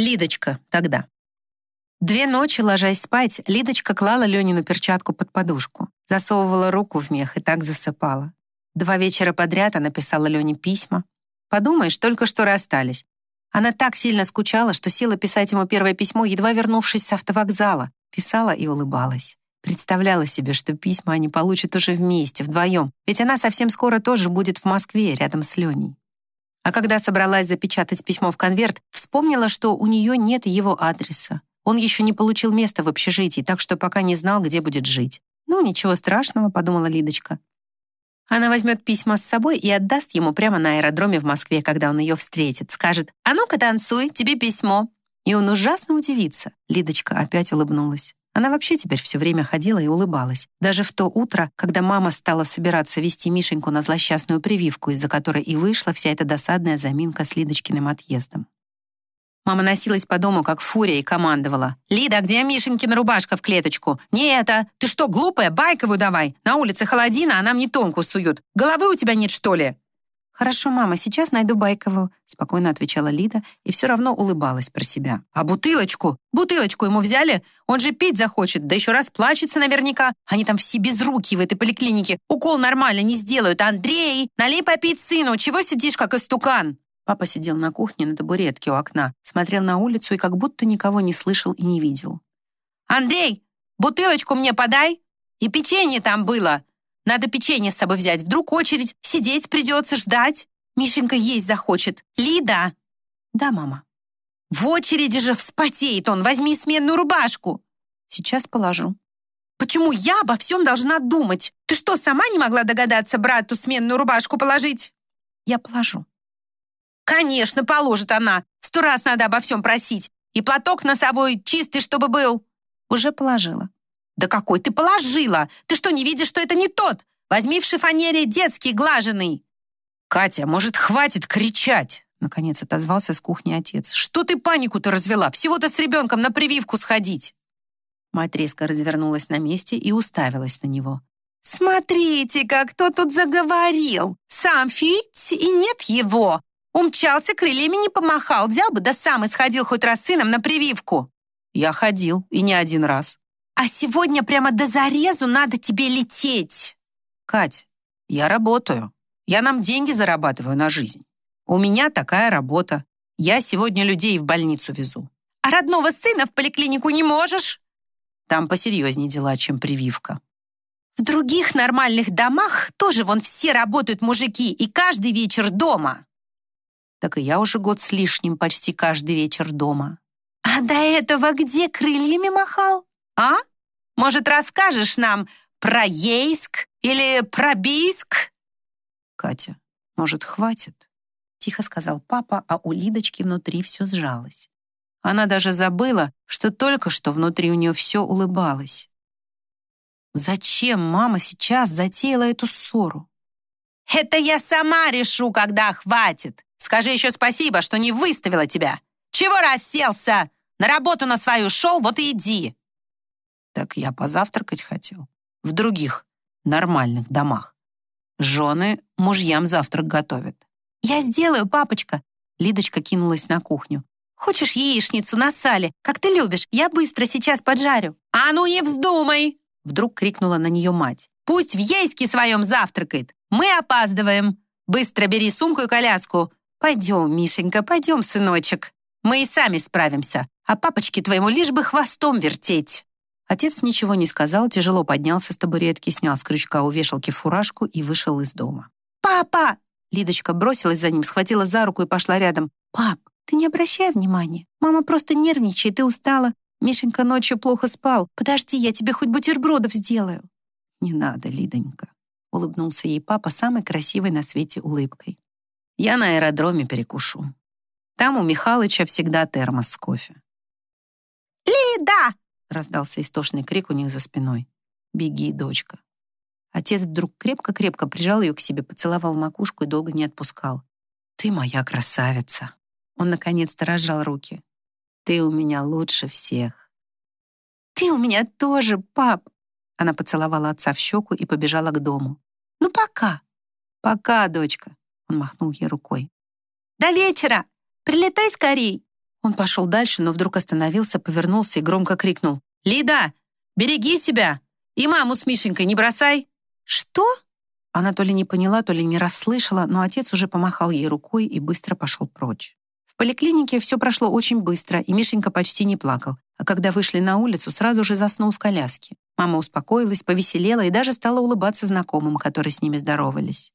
Лидочка тогда. Две ночи, ложась спать, Лидочка клала Ленину перчатку под подушку, засовывала руку в мех и так засыпала. Два вечера подряд она писала Лене письма. Подумаешь, только что расстались. Она так сильно скучала, что села писать ему первое письмо, едва вернувшись с автовокзала. Писала и улыбалась. Представляла себе, что письма они получат уже вместе, вдвоем, ведь она совсем скоро тоже будет в Москве, рядом с Леней. А когда собралась запечатать письмо в конверт, вспомнила, что у нее нет его адреса. Он еще не получил места в общежитии, так что пока не знал, где будет жить. «Ну, ничего страшного», — подумала Лидочка. Она возьмет письма с собой и отдаст ему прямо на аэродроме в Москве, когда он ее встретит. Скажет «А ну-ка танцуй, тебе письмо». И он ужасно удивится. Лидочка опять улыбнулась. Она вообще теперь все время ходила и улыбалась. Даже в то утро, когда мама стала собираться вести Мишеньку на злосчастную прививку, из-за которой и вышла вся эта досадная заминка с Лидочкиным отъездом. Мама носилась по дому, как фурия, и командовала. «Лида, где Мишенькина рубашка в клеточку? Не это! Ты что, глупая? Байковую давай! На улице холодина, а нам не тонку суют. Головы у тебя нет, что ли?» «Хорошо, мама, сейчас найду байковую», — спокойно отвечала Лида и все равно улыбалась про себя. «А бутылочку? Бутылочку ему взяли? Он же пить захочет, да еще раз плачется наверняка. Они там все без руки в этой поликлинике. Укол нормально не сделают. Андрей, налей попить сыну, чего сидишь, как истукан?» Папа сидел на кухне на табуретке у окна, смотрел на улицу и как будто никого не слышал и не видел. «Андрей, бутылочку мне подай! И печенье там было!» Надо печенье с собой взять. Вдруг очередь. Сидеть придется, ждать. Мишенька есть захочет. Лида!» «Да, мама». «В очереди же вспотеет он. Возьми сменную рубашку». «Сейчас положу». «Почему я обо всем должна думать? Ты что, сама не могла догадаться брату сменную рубашку положить?» «Я положу». «Конечно, положит она. Сто раз надо обо всем просить. И платок носовой чистый, чтобы был». «Уже положила». «Да какой ты положила? Ты что, не видишь, что это не тот? Возьми в шифонере детский, глаженный!» «Катя, может, хватит кричать?» Наконец отозвался с кухни отец. «Что ты панику-то развела? Всего-то с ребенком на прививку сходить!» Мать резко развернулась на месте и уставилась на него. «Смотрите, как кто тут заговорил! Сам фить, и нет его! Умчался, крыльями не помахал, взял бы, да сам и сходил хоть раз сыном на прививку!» «Я ходил, и не один раз», а сегодня прямо до зарезу надо тебе лететь. Кать, я работаю. Я нам деньги зарабатываю на жизнь. У меня такая работа. Я сегодня людей в больницу везу. А родного сына в поликлинику не можешь? Там посерьезнее дела, чем прививка. В других нормальных домах тоже вон все работают мужики и каждый вечер дома. Так и я уже год с лишним почти каждый вечер дома. А до этого где крыльями махал? А? Может, расскажешь нам про Ейск или про Бийск?» «Катя, может, хватит?» Тихо сказал папа, а у Лидочки внутри все сжалось. Она даже забыла, что только что внутри у нее все улыбалось. Зачем мама сейчас затеяла эту ссору? «Это я сама решу, когда хватит. Скажи еще спасибо, что не выставила тебя. Чего расселся? На работу на свою шел, вот и иди». Так я позавтракать хотел. В других нормальных домах. Жены мужьям завтрак готовят. «Я сделаю, папочка!» Лидочка кинулась на кухню. «Хочешь яичницу на сале, как ты любишь? Я быстро сейчас поджарю». «А ну не вздумай!» Вдруг крикнула на нее мать. «Пусть в ейске своем завтракает. Мы опаздываем. Быстро бери сумку и коляску. Пойдем, Мишенька, пойдем, сыночек. Мы и сами справимся. А папочке твоему лишь бы хвостом вертеть». Отец ничего не сказал, тяжело поднялся с табуретки, снял с крючка у вешалки фуражку и вышел из дома. «Папа!» Лидочка бросилась за ним, схватила за руку и пошла рядом. «Пап, ты не обращай внимания. Мама просто нервничает и устала. Мишенька ночью плохо спал. Подожди, я тебе хоть бутербродов сделаю». «Не надо, Лидонька», — улыбнулся ей папа самой красивой на свете улыбкой. «Я на аэродроме перекушу. Там у Михалыча всегда термос с кофе». «Лида!» Раздался истошный крик у них за спиной. «Беги, дочка!» Отец вдруг крепко-крепко прижал ее к себе, поцеловал макушку и долго не отпускал. «Ты моя красавица!» Он наконец-то разжал руки. «Ты у меня лучше всех!» «Ты у меня тоже, пап!» Она поцеловала отца в щеку и побежала к дому. «Ну, пока!» «Пока, дочка!» Он махнул ей рукой. «До вечера! Прилетай скорей!» Он пошел дальше, но вдруг остановился, повернулся и громко крикнул. «Лида, береги себя! И маму с Мишенькой не бросай!» «Что?» Она то ли не поняла, то ли не расслышала, но отец уже помахал ей рукой и быстро пошел прочь. В поликлинике все прошло очень быстро, и Мишенька почти не плакал, а когда вышли на улицу, сразу же заснул в коляске. Мама успокоилась, повеселела и даже стала улыбаться знакомым, которые с ними здоровались.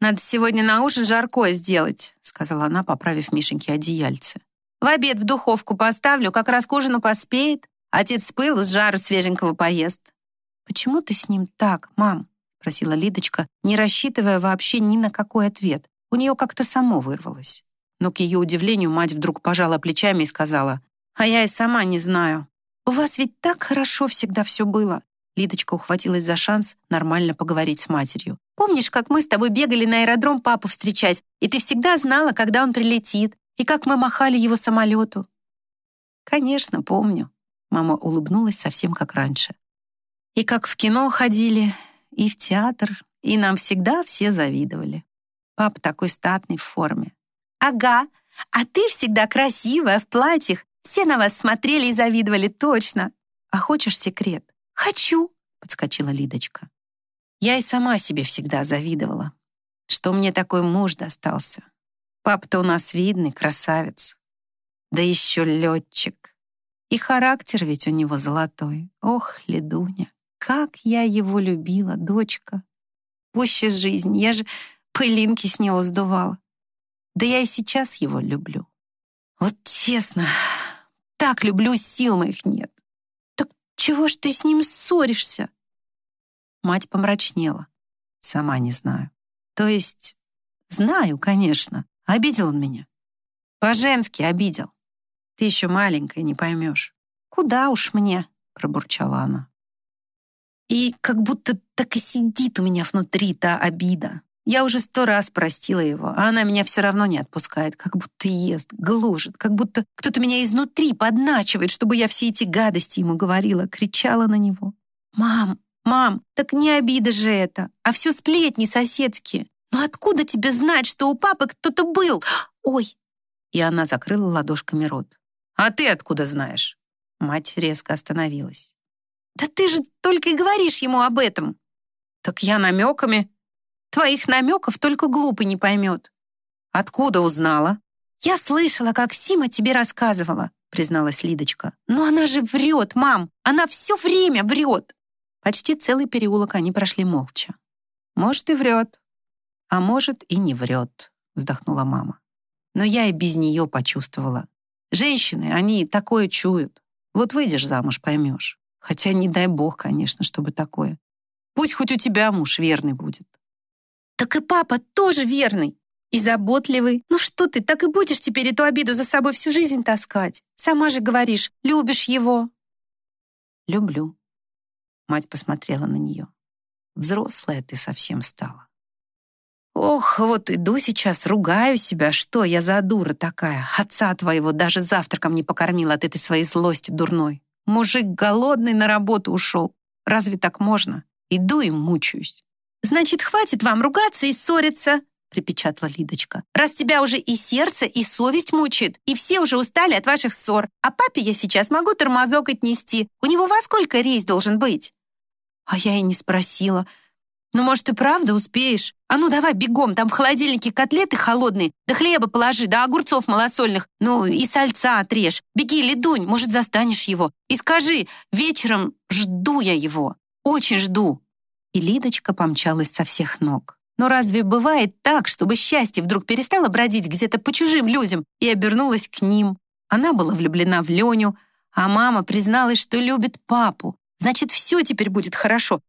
«Надо сегодня на ужин жаркое сделать», сказала она, поправив Мишеньке одеяльце. «В обед в духовку поставлю, как раз к ужину поспеет. Отец с пылу с жару свеженького поест». «Почему ты с ним так, мам?» спросила Лидочка, не рассчитывая вообще ни на какой ответ. У нее как-то само вырвалось. Но к ее удивлению мать вдруг пожала плечами и сказала, «А я и сама не знаю. У вас ведь так хорошо всегда все было». Лидочка ухватилась за шанс нормально поговорить с матерью. «Помнишь, как мы с тобой бегали на аэродром папу встречать, и ты всегда знала, когда он прилетит, и как мы махали его самолету?» «Конечно, помню». Мама улыбнулась совсем как раньше. «И как в кино ходили, и в театр, и нам всегда все завидовали. Папа такой статный в форме. «Ага, а ты всегда красивая, в платьях. Все на вас смотрели и завидовали, точно. А хочешь секрет?» «Хочу», — подскочила Лидочка. Я и сама себе всегда завидовала, что мне такой муж достался. Папа-то у нас видный, красавец. Да еще летчик. И характер ведь у него золотой. Ох, Ледуня. Как я его любила, дочка. Пуще жизнь, я же пылинки с него сдувала. Да я и сейчас его люблю. Вот честно, так люблю, сил моих нет. Так чего ж ты с ним ссоришься? Мать помрачнела. Сама не знаю. То есть, знаю, конечно. Обидел он меня. По-женски обидел. Ты еще маленькая, не поймешь. Куда уж мне, пробурчала она. И как будто так и сидит у меня внутри та обида. Я уже сто раз простила его, а она меня все равно не отпускает, как будто ест, гложет, как будто кто-то меня изнутри подначивает, чтобы я все эти гадости ему говорила, кричала на него. «Мам, мам, так не обида же это, а все сплетни соседские. Ну откуда тебе знать, что у папы кто-то был? Ой!» И она закрыла ладошками рот. «А ты откуда знаешь?» Мать резко остановилась. «Да ты же только и говоришь ему об этом!» «Так я намеками». «Твоих намеков только глупый не поймет». «Откуда узнала?» «Я слышала, как Сима тебе рассказывала», призналась Лидочка. «Но она же врет, мам! Она все время врет!» Почти целый переулок они прошли молча. «Может, и врет, а может, и не врет», вздохнула мама. Но я и без нее почувствовала. Женщины, они такое чуют. Вот выйдешь замуж, поймешь. Хотя не дай бог, конечно, чтобы такое. Пусть хоть у тебя муж верный будет. Так и папа тоже верный и заботливый. Ну что ты, так и будешь теперь эту обиду за собой всю жизнь таскать? Сама же говоришь, любишь его. Люблю. Мать посмотрела на нее. Взрослая ты совсем стала. Ох, вот иду сейчас, ругаю себя. Что я за дура такая? Отца твоего даже завтраком не покормила от этой своей злости дурной. Мужик голодный на работу ушел. Разве так можно? Иду и мучаюсь. «Значит, хватит вам ругаться и ссориться», припечатала Лидочка. «Раз тебя уже и сердце, и совесть мучают, и все уже устали от ваших ссор, а папе я сейчас могу тормозок отнести. У него во сколько рейс должен быть?» А я и не спросила. «Ну, может, и правда успеешь? А ну, давай бегом, там в холодильнике котлеты холодные, да хлеба положи, да огурцов малосольных, ну и сальца отрежь. Беги, Ледунь, может, застанешь его. И скажи, вечером жду я его, очень жду». И Лидочка помчалась со всех ног. Но разве бывает так, чтобы счастье вдруг перестало бродить где-то по чужим людям и обернулось к ним? Она была влюблена в Леню, а мама призналась, что любит папу. Значит, все теперь будет хорошо.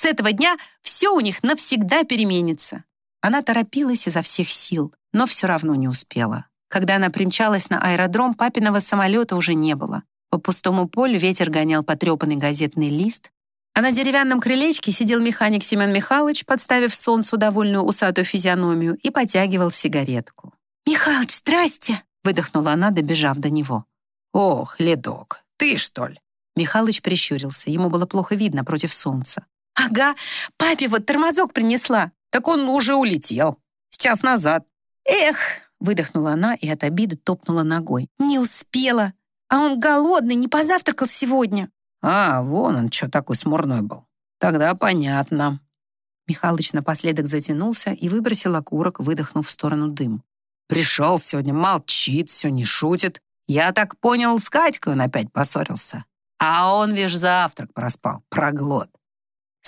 С этого дня все у них навсегда переменится. Она торопилась изо всех сил, но все равно не успела. Когда она примчалась на аэродром, папиного самолета уже не было. По пустому полю ветер гонял потрепанный газетный лист, а на деревянном крылечке сидел механик Семен Михайлович, подставив солнцу довольную усатую физиономию, и потягивал сигаретку. «Михалыч, здрасте!» — выдохнула она, добежав до него. «Ох, ледок, ты что ли?» Михалыч прищурился, ему было плохо видно против солнца. «Ага, папе вот тормозок принесла». «Так он уже улетел. Сейчас назад». «Эх, Выдохнула она и от обиды топнула ногой. «Не успела! А он голодный, не позавтракал сегодня!» «А, вон он что такой смурной был. Тогда понятно». Михалыч напоследок затянулся и выбросил окурок, выдохнув в сторону дым. «Пришел сегодня, молчит, все не шутит. Я так понял, с Катькой он опять поссорился. А он весь завтрак проспал, проглот».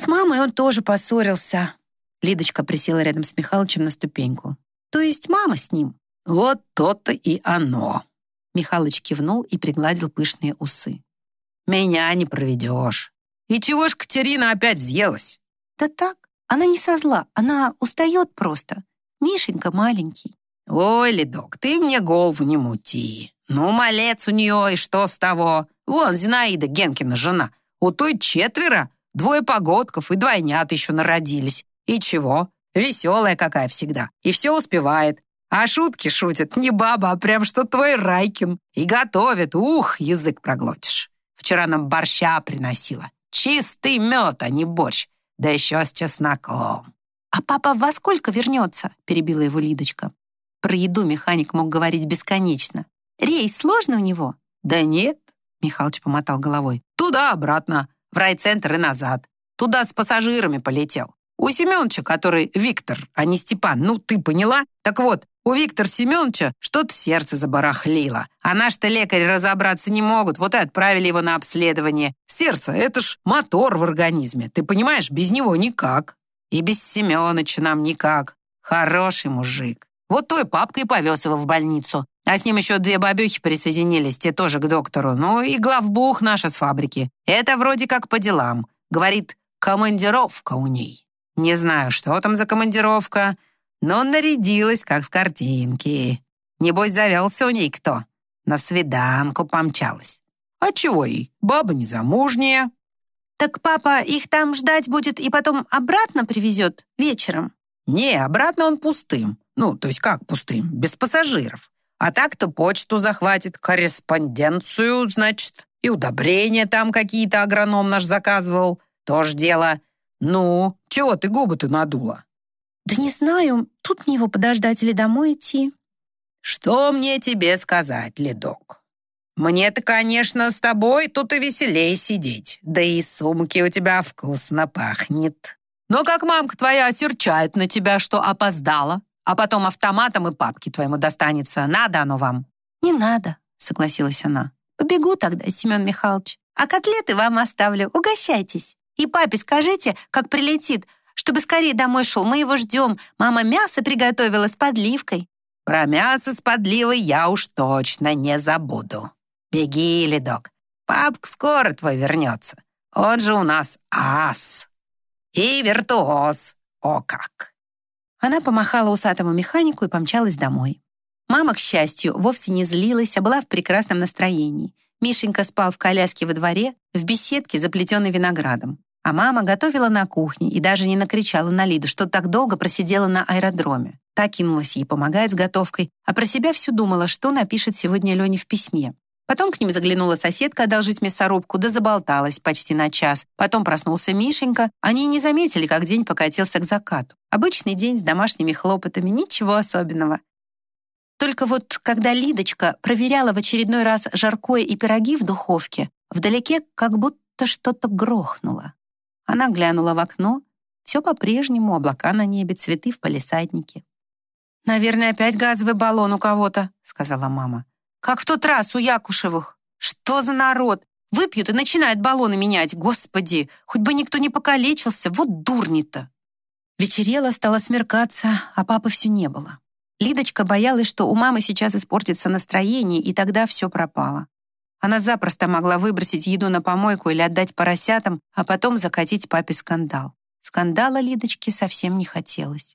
«С мамой он тоже поссорился». Лидочка присела рядом с Михалычем на ступеньку. «То есть мама с ним?» «Вот то-то и оно!» Михалыч кивнул и пригладил пышные усы. «Меня не проведешь. И чего ж Катерина опять взъелась?» «Да так, она не со зла, она устает просто. Мишенька маленький». «Ой, Ледок, ты мне голову не мути. Ну, малец у нее, и что с того? Вон, Зинаида Генкина жена. У той четверо, двое погодков и двойнят еще народились. И чего? Веселая какая всегда. И все успевает. А шутки шутит не баба, а прям что твой Райкин. И готовит. Ух, язык проглотишь. Вчера нам борща приносила. Чистый мед, а не борщ. Да еще с чесноком. «А папа во сколько вернется?» — перебила его Лидочка. Про еду механик мог говорить бесконечно. «Рейс сложно у него?» «Да нет», — Михалыч помотал головой. «Туда-обратно, в райцентр и назад. Туда с пассажирами полетел. У Семеновича, который Виктор, а не Степан, ну ты поняла? Так вот, у Виктора Семеновича что-то сердце забарахлило. А наши-то лекари разобраться не могут, вот и отправили его на обследование. Сердце — это ж мотор в организме, ты понимаешь, без него никак. И без Семеновича нам никак. Хороший мужик. Вот твой папка и повез его в больницу. А с ним еще две бабехи присоединились, те тоже к доктору. Ну и главбух наша с фабрики. Это вроде как по делам. Говорит, командировка у ней. Не знаю, что там за командировка, но нарядилась, как с картинки. Небось, завелся у ней кто. На свиданку помчалась. А чего ей? Баба незамужняя. Так папа их там ждать будет и потом обратно привезет вечером? Не, обратно он пустым. Ну, то есть как пустым? Без пассажиров. А так-то почту захватит, корреспонденцию, значит, и удобрения там какие-то агроном наш заказывал. Тоже дело. Ну, чего ты губы-то надула? Да не знаю, тут мне его подождать или домой идти. Что мне тебе сказать, Ледок? Мне-то, конечно, с тобой тут и веселее сидеть. Да и сумки у тебя вкусно пахнет. Но как мамка твоя осерчает на тебя, что опоздала, а потом автоматом и папке твоему достанется. Надо оно вам? Не надо, согласилась она. Побегу тогда, Семен Михайлович. А котлеты вам оставлю. Угощайтесь. И папе скажите, как прилетит, чтобы скорее домой шел. Мы его ждем. Мама мясо приготовила с подливкой». «Про мясо с подливой я уж точно не забуду. Беги, ледок. Папка скоро твой вернется. Он же у нас ас. И виртуоз. О как!» Она помахала усатому механику и помчалась домой. Мама, к счастью, вовсе не злилась, а была в прекрасном настроении. Мишенька спал в коляске во дворе, в беседке, заплетенной виноградом. А мама готовила на кухне и даже не накричала на Лиду, что так долго просидела на аэродроме. Та кинулась ей помогать с готовкой, а про себя всю думала, что напишет сегодня Лене в письме. Потом к ним заглянула соседка одолжить мясорубку, да заболталась почти на час. Потом проснулся Мишенька. Они не заметили, как день покатился к закату. Обычный день с домашними хлопотами, ничего особенного. Только вот, когда Лидочка проверяла в очередной раз жаркое и пироги в духовке, вдалеке как будто что-то грохнуло. Она глянула в окно. Все по-прежнему, облака на небе, цветы в палисаднике. «Наверное, опять газовый баллон у кого-то», — сказала мама. «Как в тот раз у Якушевых. Что за народ? Выпьют и начинают баллоны менять. Господи, хоть бы никто не покалечился, вот дурни-то». Вечерело, стало смеркаться, а папы все не было. Лидочка боялась, что у мамы сейчас испортится настроение, и тогда все пропало. Она запросто могла выбросить еду на помойку или отдать поросятам, а потом закатить папе скандал. Скандала Лидочке совсем не хотелось.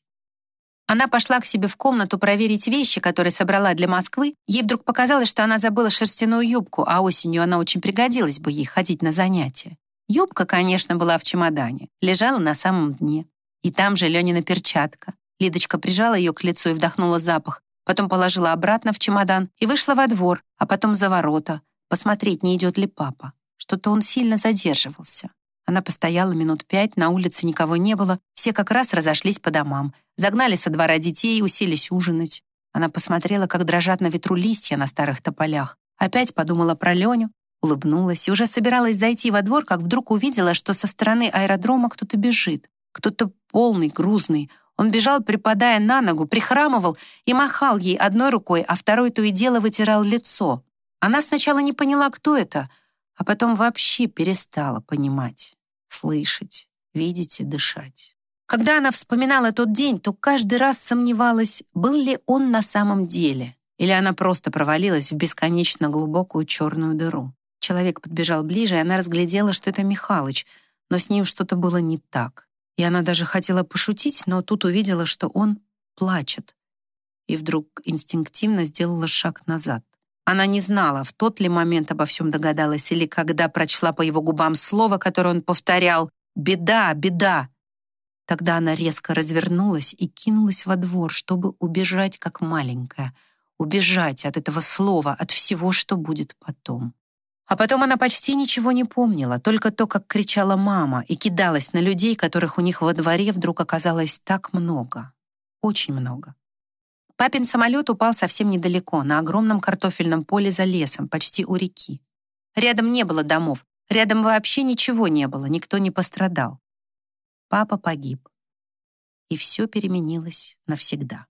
Она пошла к себе в комнату проверить вещи, которые собрала для Москвы. Ей вдруг показалось, что она забыла шерстяную юбку, а осенью она очень пригодилась бы ей ходить на занятия. Юбка, конечно, была в чемодане, лежала на самом дне. И там же Ленина перчатка. Лидочка прижала ее к лицу и вдохнула запах, потом положила обратно в чемодан и вышла во двор, а потом за ворота, посмотреть, не идет ли папа. Что-то он сильно задерживался. Она постояла минут пять, на улице никого не было, все как раз разошлись по домам, загнали со двора детей, уселись ужинать. Она посмотрела, как дрожат на ветру листья на старых тополях. Опять подумала про Леню, улыбнулась и уже собиралась зайти во двор, как вдруг увидела, что со стороны аэродрома кто-то бежит. Кто-то полный, грузный. Он бежал, припадая на ногу, прихрамывал и махал ей одной рукой, а второй то и дело вытирал лицо. Она сначала не поняла, кто это, а потом вообще перестала понимать, слышать, видеть и дышать. Когда она вспоминала тот день, то каждый раз сомневалась, был ли он на самом деле, или она просто провалилась в бесконечно глубокую черную дыру. Человек подбежал ближе, и она разглядела, что это Михалыч, но с ним что-то было не так. И она даже хотела пошутить, но тут увидела, что он плачет. И вдруг инстинктивно сделала шаг назад. Она не знала, в тот ли момент обо всем догадалась, или когда прочла по его губам слово, которое он повторял «Беда, беда!» Тогда она резко развернулась и кинулась во двор, чтобы убежать как маленькая, убежать от этого слова, от всего, что будет потом. А потом она почти ничего не помнила, только то, как кричала мама и кидалась на людей, которых у них во дворе вдруг оказалось так много. Очень много. Папин самолет упал совсем недалеко, на огромном картофельном поле за лесом, почти у реки. Рядом не было домов, рядом вообще ничего не было, никто не пострадал. Папа погиб. И все переменилось навсегда.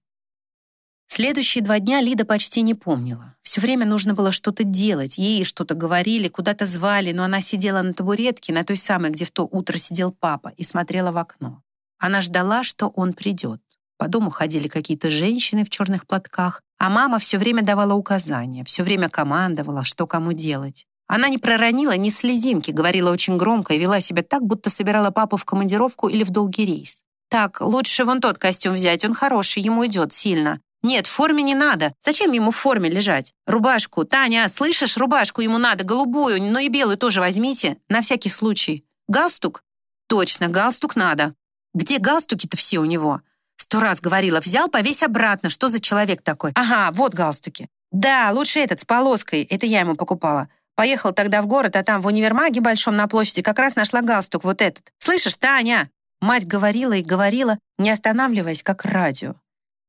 Следующие два дня Лида почти не помнила. Все время нужно было что-то делать. Ей что-то говорили, куда-то звали, но она сидела на табуретке, на той самой, где в то утро сидел папа, и смотрела в окно. Она ждала, что он придет. По дому ходили какие-то женщины в черных платках, а мама все время давала указания, все время командовала, что кому делать. Она не проронила ни слезинки, говорила очень громко и вела себя так, будто собирала папу в командировку или в долгий рейс. «Так, лучше вон тот костюм взять, он хороший, ему идет сильно. Нет, в форме не надо. Зачем ему в форме лежать? Рубашку. Таня, слышишь, рубашку ему надо, голубую, но и белую тоже возьмите, на всякий случай. Галстук? Точно, галстук надо. Где галстуки-то все у него? Сто раз говорила, взял, повесь обратно. Что за человек такой? Ага, вот галстуки. Да, лучше этот с полоской. Это я ему покупала. Поехал тогда в город, а там в универмаге большом на площади как раз нашла галстук вот этот. Слышишь, Таня?» Мать говорила и говорила, не останавливаясь, как радио.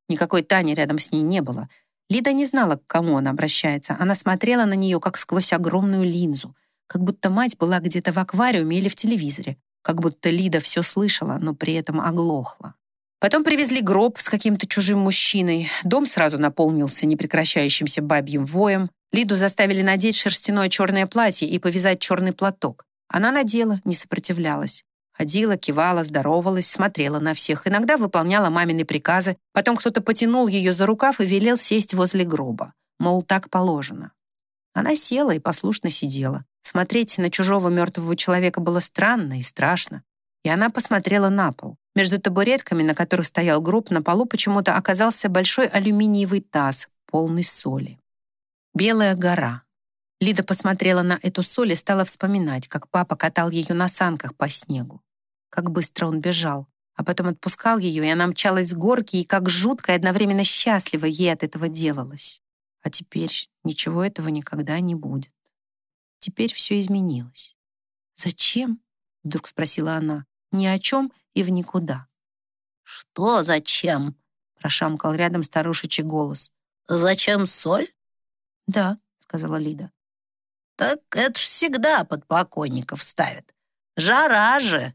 Никакой Тани рядом с ней не было. Лида не знала, к кому она обращается. Она смотрела на нее, как сквозь огромную линзу. Как будто мать была где-то в аквариуме или в телевизоре. Как будто Лида все слышала, но при этом оглохла. Потом привезли гроб с каким-то чужим мужчиной. Дом сразу наполнился непрекращающимся бабьим воем. Лиду заставили надеть шерстяное черное платье и повязать черный платок. Она надела, не сопротивлялась. Ходила, кивала, здоровалась, смотрела на всех, иногда выполняла мамины приказы. Потом кто-то потянул ее за рукав и велел сесть возле гроба. Мол, так положено. Она села и послушно сидела. Смотреть на чужого мертвого человека было странно и страшно. И она посмотрела на пол. Между табуретками, на которых стоял гроб, на полу почему-то оказался большой алюминиевый таз, полный соли. Белая гора. Лида посмотрела на эту соль и стала вспоминать, как папа катал ее на санках по снегу. Как быстро он бежал, а потом отпускал ее, и она мчалась с горки, и как жутко и одновременно счастливо ей от этого делалось. А теперь ничего этого никогда не будет. Теперь все изменилось. «Зачем?» — вдруг спросила она. «Ни о чем и в никуда». «Что зачем?» — прошамкал рядом старушечий голос. «Зачем соль?» «Да», — сказала Лида. «Так это ж всегда под покойников ставят. Жара же.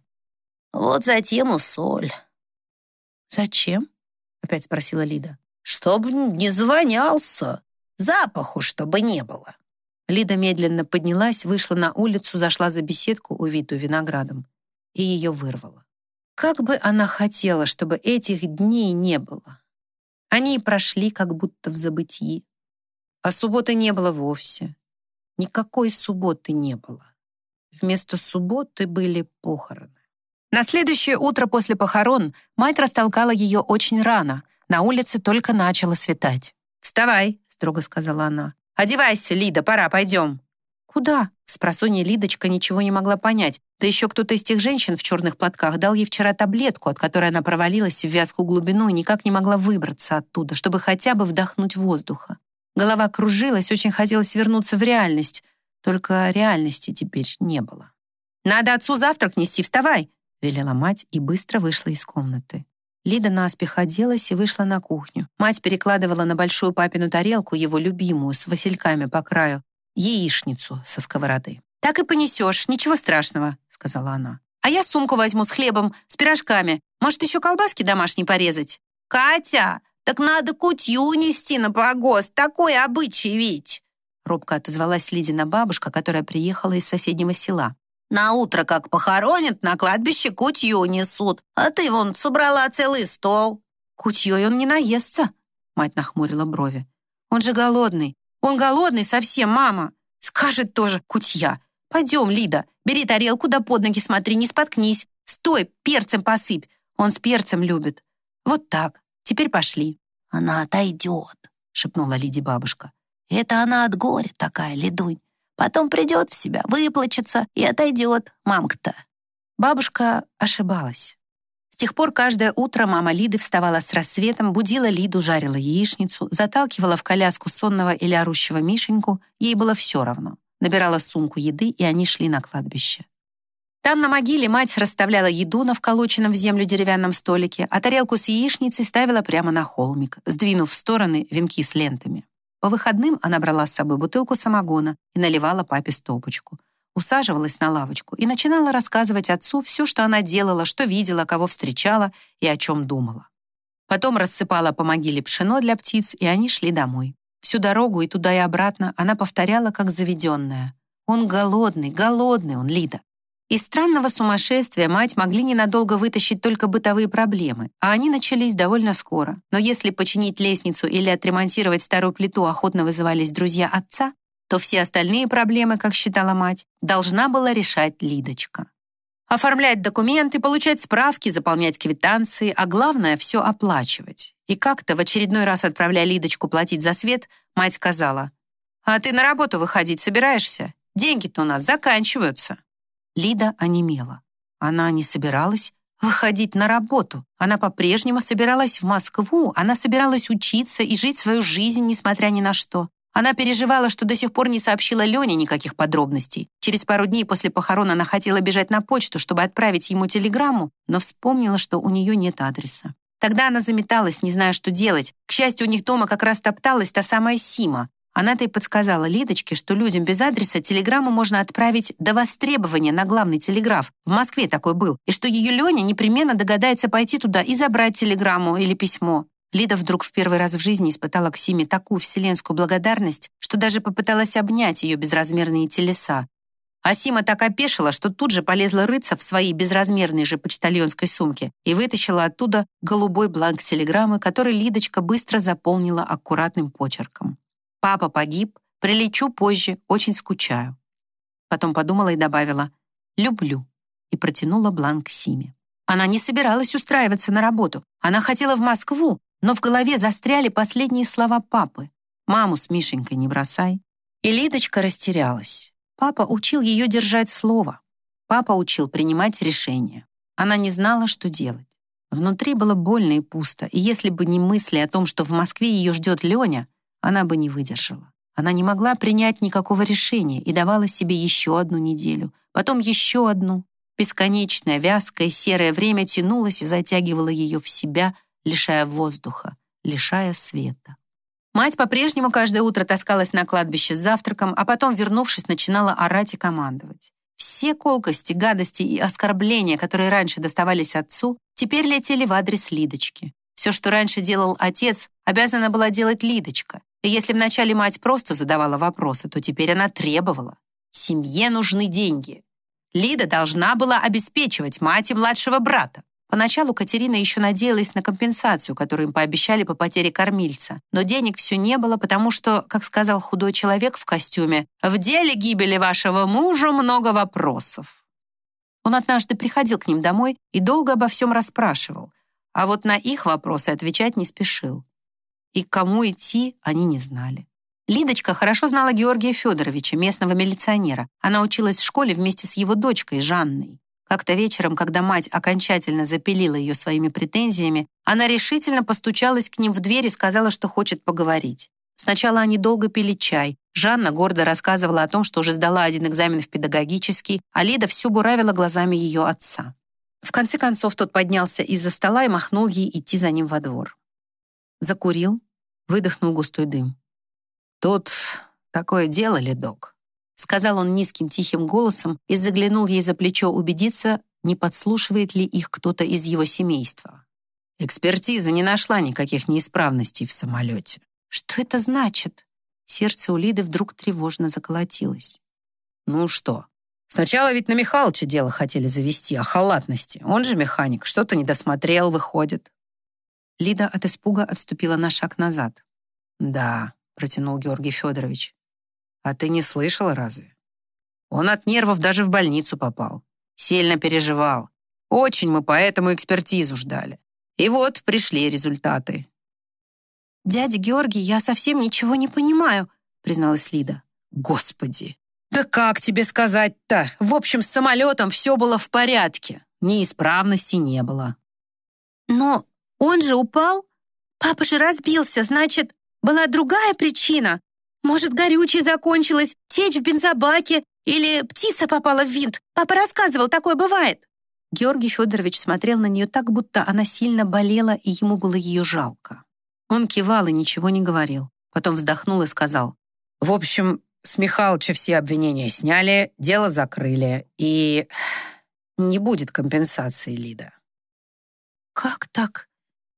Вот затем и соль». «Зачем?» — опять спросила Лида. «Чтобы не звонялся. Запаху, чтобы не было». Лида медленно поднялась, вышла на улицу, зашла за беседку, увитую виноградом, и ее вырвало. Как бы она хотела, чтобы этих дней не было. Они и прошли, как будто в забытии. А субботы не было вовсе. Никакой субботы не было. Вместо субботы были похороны. На следующее утро после похорон мать растолкала ее очень рано. На улице только начало светать. «Вставай», — строго сказала она. «Одевайся, Лида, пора, пойдем». «Куда?» Спросонья Лидочка ничего не могла понять. Да еще кто-то из тех женщин в черных платках дал ей вчера таблетку, от которой она провалилась в вязкую глубину и никак не могла выбраться оттуда, чтобы хотя бы вдохнуть воздуха. Голова кружилась, очень хотелось вернуться в реальность, только реальности теперь не было. «Надо отцу завтрак нести, вставай!» Велела мать и быстро вышла из комнаты. Лида наспех оделась и вышла на кухню. Мать перекладывала на большую папину тарелку его любимую с васильками по краю яичницу со сковороды. «Так и понесешь, ничего страшного», — сказала она. «А я сумку возьму с хлебом, с пирожками. Может, еще колбаски домашние порезать?» «Катя, так надо кутью нести на погост, такой обычай ведь!» Робко отозвалась Лидина бабушка, которая приехала из соседнего села. На утро, как похоронят, на кладбище кутью несут. А ты вон собрала целый стол». «Кутьей он не наестся», — мать нахмурила брови. «Он же голодный. Он голодный совсем, мама. Скажет тоже кутья. Пойдем, Лида, бери тарелку да под ноги смотри, не споткнись. Стой, перцем посыпь. Он с перцем любит. Вот так. Теперь пошли». «Она отойдет», — шепнула Лиде бабушка. «Это она от горя такая, Лидунь. Потом придет в себя, выплачется и отойдет, мамка-то». Бабушка ошибалась. С тех пор каждое утро мама Лиды вставала с рассветом, будила Лиду, жарила яичницу, заталкивала в коляску сонного или орущего Мишеньку, ей было все равно. Набирала сумку еды, и они шли на кладбище. Там на могиле мать расставляла еду на вколоченном в землю деревянном столике, а тарелку с яичницей ставила прямо на холмик, сдвинув в стороны венки с лентами. По выходным она брала с собой бутылку самогона и наливала папе стопочку. Усаживалась на лавочку и начинала рассказывать отцу все, что она делала, что видела, кого встречала и о чем думала. Потом рассыпала по могиле пшено для птиц, и они шли домой. Всю дорогу и туда и обратно она повторяла, как заведенная. «Он голодный, голодный он, Лида. Из странного сумасшествия мать могли ненадолго вытащить только бытовые проблемы, а они начались довольно скоро. Но если починить лестницу или отремонтировать старую плиту охотно вызывались друзья отца, то все остальные проблемы, как считала мать, должна была решать Лидочка. Оформлять документы, получать справки, заполнять квитанции, а главное — все оплачивать. И как-то, в очередной раз отправляя Лидочку платить за свет, мать сказала, «А ты на работу выходить собираешься? Деньги-то у нас заканчиваются». Лида онемела. Она не собиралась выходить на работу. Она по-прежнему собиралась в Москву, она собиралась учиться и жить свою жизнь, несмотря ни на что. Она переживала, что до сих пор не сообщила Лене никаких подробностей. Через пару дней после похорон она хотела бежать на почту, чтобы отправить ему телеграмму, но вспомнила, что у нее нет адреса. Тогда она заметалась, не зная, что делать. К счастью, у них дома как раз топталась та самая Сима. Она-то и подсказала Лидочке, что людям без адреса телеграмму можно отправить до востребования на главный телеграф. В Москве такой был. И что ее Леня непременно догадается пойти туда и забрать телеграмму или письмо. Лида вдруг в первый раз в жизни испытала к Симе такую вселенскую благодарность, что даже попыталась обнять ее безразмерные телеса. А Сима так опешила, что тут же полезла рыться в своей безразмерной же почтальонской сумке и вытащила оттуда голубой бланк телеграммы, который Лидочка быстро заполнила аккуратным почерком. Папа погиб, прилечу позже, очень скучаю. Потом подумала и добавила «люблю» и протянула бланк Симе. Она не собиралась устраиваться на работу. Она хотела в Москву, но в голове застряли последние слова папы. «Маму с Мишенькой не бросай». И Лидочка растерялась. Папа учил ее держать слово. Папа учил принимать решения. Она не знала, что делать. Внутри было больно и пусто, и если бы не мысли о том, что в Москве ее ждет Леня, она бы не выдержала. Она не могла принять никакого решения и давала себе еще одну неделю, потом еще одну. Бесконечное, вязкое, серое время тянулось и затягивало ее в себя, лишая воздуха, лишая света. Мать по-прежнему каждое утро таскалась на кладбище с завтраком, а потом, вернувшись, начинала орать и командовать. Все колкости, гадости и оскорбления, которые раньше доставались отцу, теперь летели в адрес Лидочки. Все, что раньше делал отец, обязана была делать Лидочка. Если вначале мать просто задавала вопросы, то теперь она требовала. Семье нужны деньги. Лида должна была обеспечивать мать и младшего брата. Поначалу Катерина еще надеялась на компенсацию, которую им пообещали по потере кормильца. Но денег все не было, потому что, как сказал худой человек в костюме, «В деле гибели вашего мужа много вопросов». Он однажды приходил к ним домой и долго обо всем расспрашивал, а вот на их вопросы отвечать не спешил и к кому идти они не знали. Лидочка хорошо знала Георгия Федоровича, местного милиционера. Она училась в школе вместе с его дочкой Жанной. Как-то вечером, когда мать окончательно запилила ее своими претензиями, она решительно постучалась к ним в дверь и сказала, что хочет поговорить. Сначала они долго пили чай. Жанна гордо рассказывала о том, что уже сдала один экзамен в педагогический, а Лида всю буравила глазами ее отца. В конце концов тот поднялся из-за стола и махнул ей идти за ним во двор. Закурил, выдохнул густой дым. «Тут такое дело, ледок», — сказал он низким тихим голосом и заглянул ей за плечо убедиться, не подслушивает ли их кто-то из его семейства. Экспертиза не нашла никаких неисправностей в самолете. Что это значит? Сердце у Лиды вдруг тревожно заколотилось. Ну что, сначала ведь на Михалыча дело хотели завести о халатности. Он же механик, что-то не досмотрел, выходит. Лида от испуга отступила на шаг назад. «Да», — протянул Георгий Федорович. «А ты не слышала разве? Он от нервов даже в больницу попал. Сильно переживал. Очень мы поэтому экспертизу ждали. И вот пришли результаты. «Дядя Георгий, я совсем ничего не понимаю», призналась Лида. «Господи! Да как тебе сказать-то? В общем, с самолетом все было в порядке. Неисправности не было». «Но он же упал? Папа же разбился, значит, была другая причина. Может, горючее закончилось, течь в бензобаке или птица попала в винт. Папа рассказывал, такое бывает». Георгий Федорович смотрел на нее так, будто она сильно болела, и ему было ее жалко. Он кивал и ничего не говорил. Потом вздохнул и сказал, «В общем, с Михалыча все обвинения сняли, дело закрыли, и не будет компенсации, Лида». «Как так?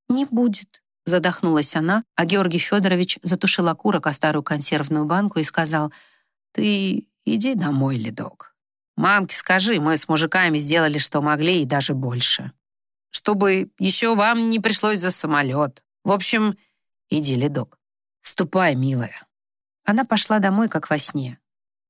Не будет?» Задохнулась она, а Георгий Федорович затушил окурок о старую консервную банку и сказал, «Ты иди домой, Ледок. Мамке скажи, мы с мужиками сделали, что могли, и даже больше. Чтобы еще вам не пришлось за самолет. В общем, иди, Ледок. Ступай, милая». Она пошла домой, как во сне.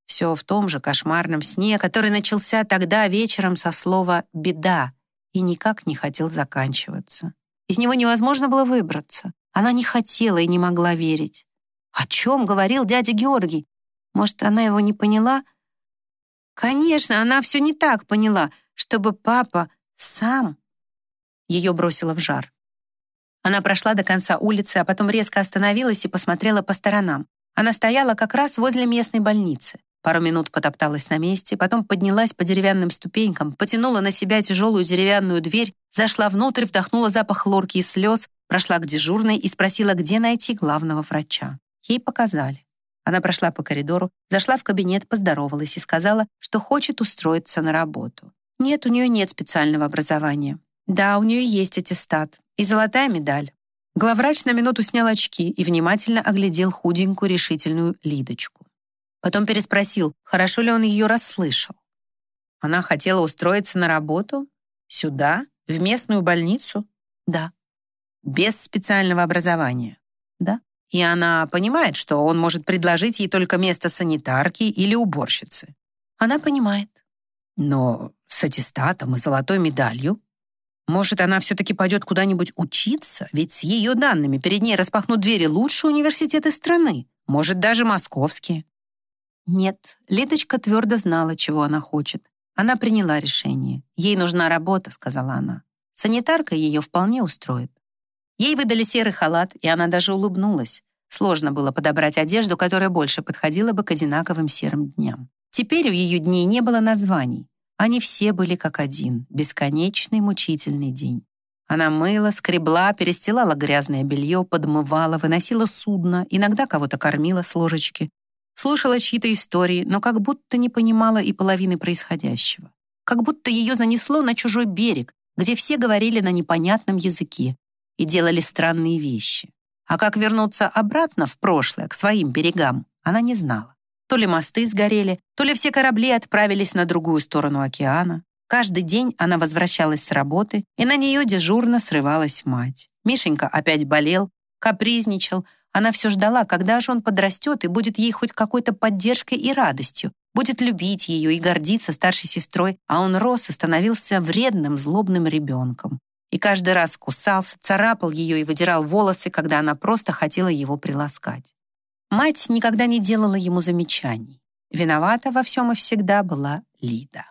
Все в том же кошмарном сне, который начался тогда вечером со слова «беда» и никак не хотел заканчиваться. Из него невозможно было выбраться. Она не хотела и не могла верить. О чем говорил дядя Георгий? Может, она его не поняла? Конечно, она все не так поняла, чтобы папа сам ее бросила в жар. Она прошла до конца улицы, а потом резко остановилась и посмотрела по сторонам. Она стояла как раз возле местной больницы. Пару минут потопталась на месте, потом поднялась по деревянным ступенькам, потянула на себя тяжелую деревянную дверь, зашла внутрь, вдохнула запах лорки и слез, прошла к дежурной и спросила, где найти главного врача. Ей показали. Она прошла по коридору, зашла в кабинет, поздоровалась и сказала, что хочет устроиться на работу. Нет, у нее нет специального образования. Да, у нее есть аттестат и золотая медаль. Главврач на минуту снял очки и внимательно оглядел худенькую решительную Лидочку. Потом переспросил, хорошо ли он ее расслышал. Она хотела устроиться на работу? Сюда? В местную больницу? Да. Без специального образования? Да. И она понимает, что он может предложить ей только место санитарки или уборщицы. Она понимает. Но с аттестатом и золотой медалью может, она все-таки пойдет куда-нибудь учиться? Ведь с ее данными перед ней распахнут двери лучшие университеты страны, может, даже московские. Нет, Лидочка твердо знала, чего она хочет. Она приняла решение. «Ей нужна работа», — сказала она. Санитарка ее вполне устроит. Ей выдали серый халат, и она даже улыбнулась. Сложно было подобрать одежду, которая больше подходила бы к одинаковым серым дням. Теперь у ее дней не было названий. Они все были как один, бесконечный мучительный день. Она мыла, скребла, перестилала грязное белье, подмывала, выносила судно, иногда кого-то кормила с ложечки, слушала чьи-то истории, но как будто не понимала и половины происходящего. Как будто ее занесло на чужой берег, где все говорили на непонятном языке, и делали странные вещи. А как вернуться обратно в прошлое, к своим берегам, она не знала. То ли мосты сгорели, то ли все корабли отправились на другую сторону океана. Каждый день она возвращалась с работы, и на нее дежурно срывалась мать. Мишенька опять болел, капризничал. Она все ждала, когда же он подрастет и будет ей хоть какой-то поддержкой и радостью, будет любить ее и гордиться старшей сестрой, а он рос и становился вредным, злобным ребенком и каждый раз кусался, царапал ее и выдирал волосы, когда она просто хотела его приласкать. Мать никогда не делала ему замечаний. Виновата во всем и всегда была Лида.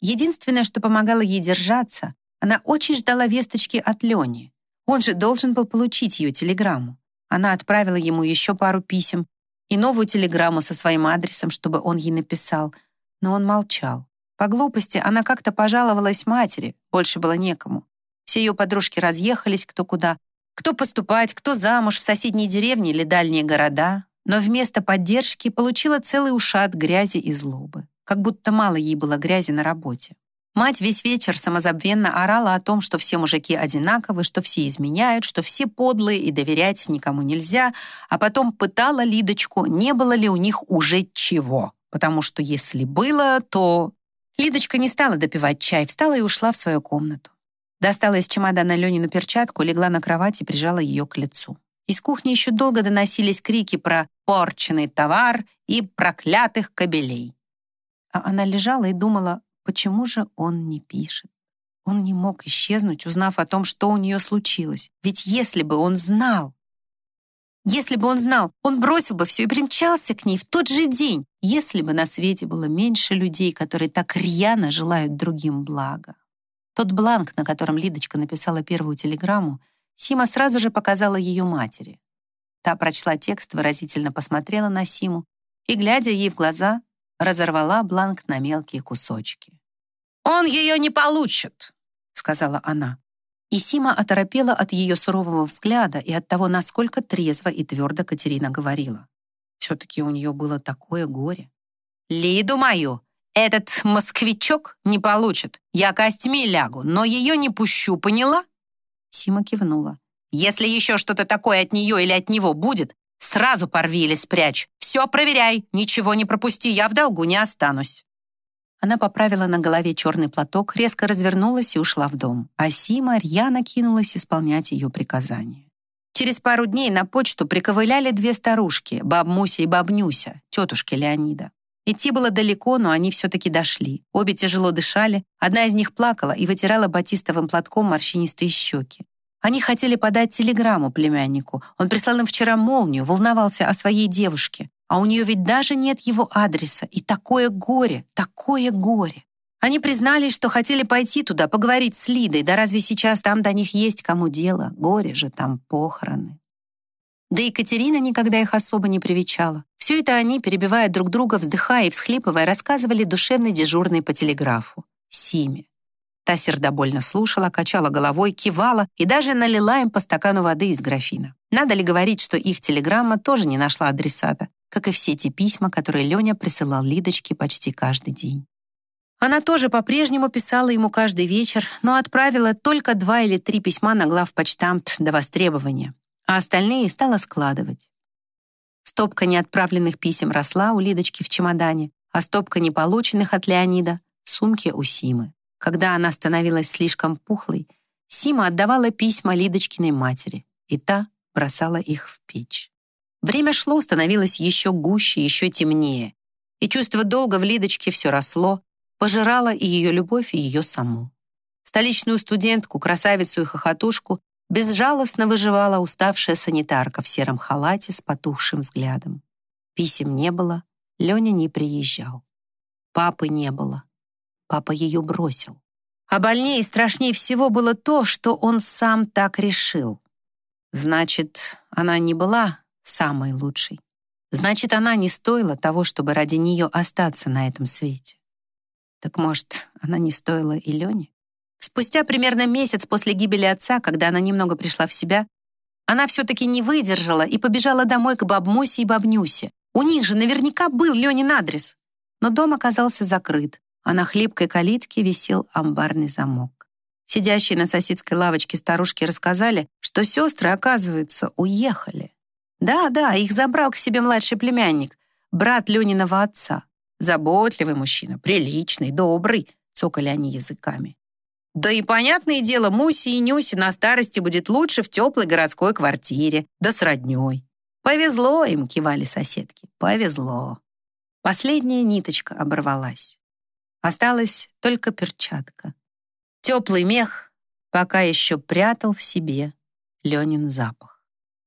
Единственное, что помогало ей держаться, она очень ждала весточки от Лени. Он же должен был получить ее телеграмму. Она отправила ему еще пару писем и новую телеграмму со своим адресом, чтобы он ей написал, но он молчал. По глупости она как-то пожаловалась матери, больше было некому. Все ее подружки разъехались кто куда, кто поступать, кто замуж в соседние деревни или дальние города, но вместо поддержки получила целый ушат грязи и злобы. Как будто мало ей было грязи на работе. Мать весь вечер самозабвенно орала о том, что все мужики одинаковы, что все изменяют, что все подлые и доверять никому нельзя, а потом пытала Лидочку, не было ли у них уже чего. Потому что если было, то... Лидочка не стала допивать чай, встала и ушла в свою комнату. Достала из чемодана Ленину перчатку, легла на кровать и прижала ее к лицу. Из кухни еще долго доносились крики про порченный товар и проклятых кобелей. А она лежала и думала, Почему же он не пишет? Он не мог исчезнуть, узнав о том, что у нее случилось. Ведь если бы он знал, если бы он знал, он бросил бы все и примчался к ней в тот же день, если бы на свете было меньше людей, которые так рьяно желают другим блага. Тот бланк, на котором Лидочка написала первую телеграмму, Сима сразу же показала ее матери. Та прочла текст, выразительно посмотрела на Симу и, глядя ей в глаза, разорвала бланк на мелкие кусочки. «Он ее не получит», — сказала она. И Сима оторопела от ее сурового взгляда и от того, насколько трезво и твердо Катерина говорила. Все-таки у нее было такое горе. «Лиду мою этот москвичок не получит. Я костьми лягу, но ее не пущу, поняла?» Сима кивнула. «Если еще что-то такое от нее или от него будет, сразу порви или спрячь. Все проверяй, ничего не пропусти, я в долгу не останусь». Она поправила на голове черный платок, резко развернулась и ушла в дом, а Сима рьяно кинулась исполнять ее приказания. Через пару дней на почту приковыляли две старушки, баб Муся и баб Нюся, тетушки Леонида. Идти было далеко, но они все-таки дошли. Обе тяжело дышали, одна из них плакала и вытирала батистовым платком морщинистые щеки. Они хотели подать телеграмму племяннику. Он прислал им вчера молнию, волновался о своей девушке. А у нее ведь даже нет его адреса. И такое горе, такое горе. Они признались, что хотели пойти туда, поговорить с Лидой. Да разве сейчас там до них есть кому дело? Горе же там похороны. Да и Катерина никогда их особо не привечала. Все это они, перебивая друг друга, вздыхая и всхлипывая, рассказывали душевной дежурной по телеграфу. Симе. Та сердобольно слушала, качала головой, кивала и даже налила им по стакану воды из графина. Надо ли говорить, что их телеграмма тоже не нашла адресата, как и все те письма, которые Леня присылал Лидочке почти каждый день. Она тоже по-прежнему писала ему каждый вечер, но отправила только два или три письма на главпочтамт до востребования, а остальные стала складывать. Стопка неотправленных писем росла у Лидочки в чемодане, а стопка неполученных от Леонида в сумке у Симы. Когда она становилась слишком пухлой, Сима отдавала письма Лидочкиной матери, и та бросала их в печь. Время шло, становилось еще гуще, еще темнее. И чувство долга в Лидочке все росло, пожирало и ее любовь, и ее саму. Столичную студентку, красавицу и хохотушку безжалостно выживала уставшая санитарка в сером халате с потухшим взглядом. Писем не было, Леня не приезжал. Папы не было. Папа ее бросил. А больнее и страшнее всего было то, что он сам так решил. Значит, она не была самой лучшей. Значит, она не стоила того, чтобы ради нее остаться на этом свете. Так может, она не стоила и Лене? Спустя примерно месяц после гибели отца, когда она немного пришла в себя, она все-таки не выдержала и побежала домой к бабмусе и бабнюсе. У них же наверняка был Ленин адрес. Но дом оказался закрыт, а на хлипкой калитке висел амбарный замок. Сидящие на соседской лавочке старушки рассказали, что сестры, оказывается, уехали. Да-да, их забрал к себе младший племянник, брат Лениного отца. Заботливый мужчина, приличный, добрый, цокали они языками. Да и, понятное дело, Муси и Нюси на старости будет лучше в теплой городской квартире, да с роднёй. Повезло им, кивали соседки, повезло. Последняя ниточка оборвалась. Осталась только перчатка. Теплый мех пока еще прятал в себе Ленин запах.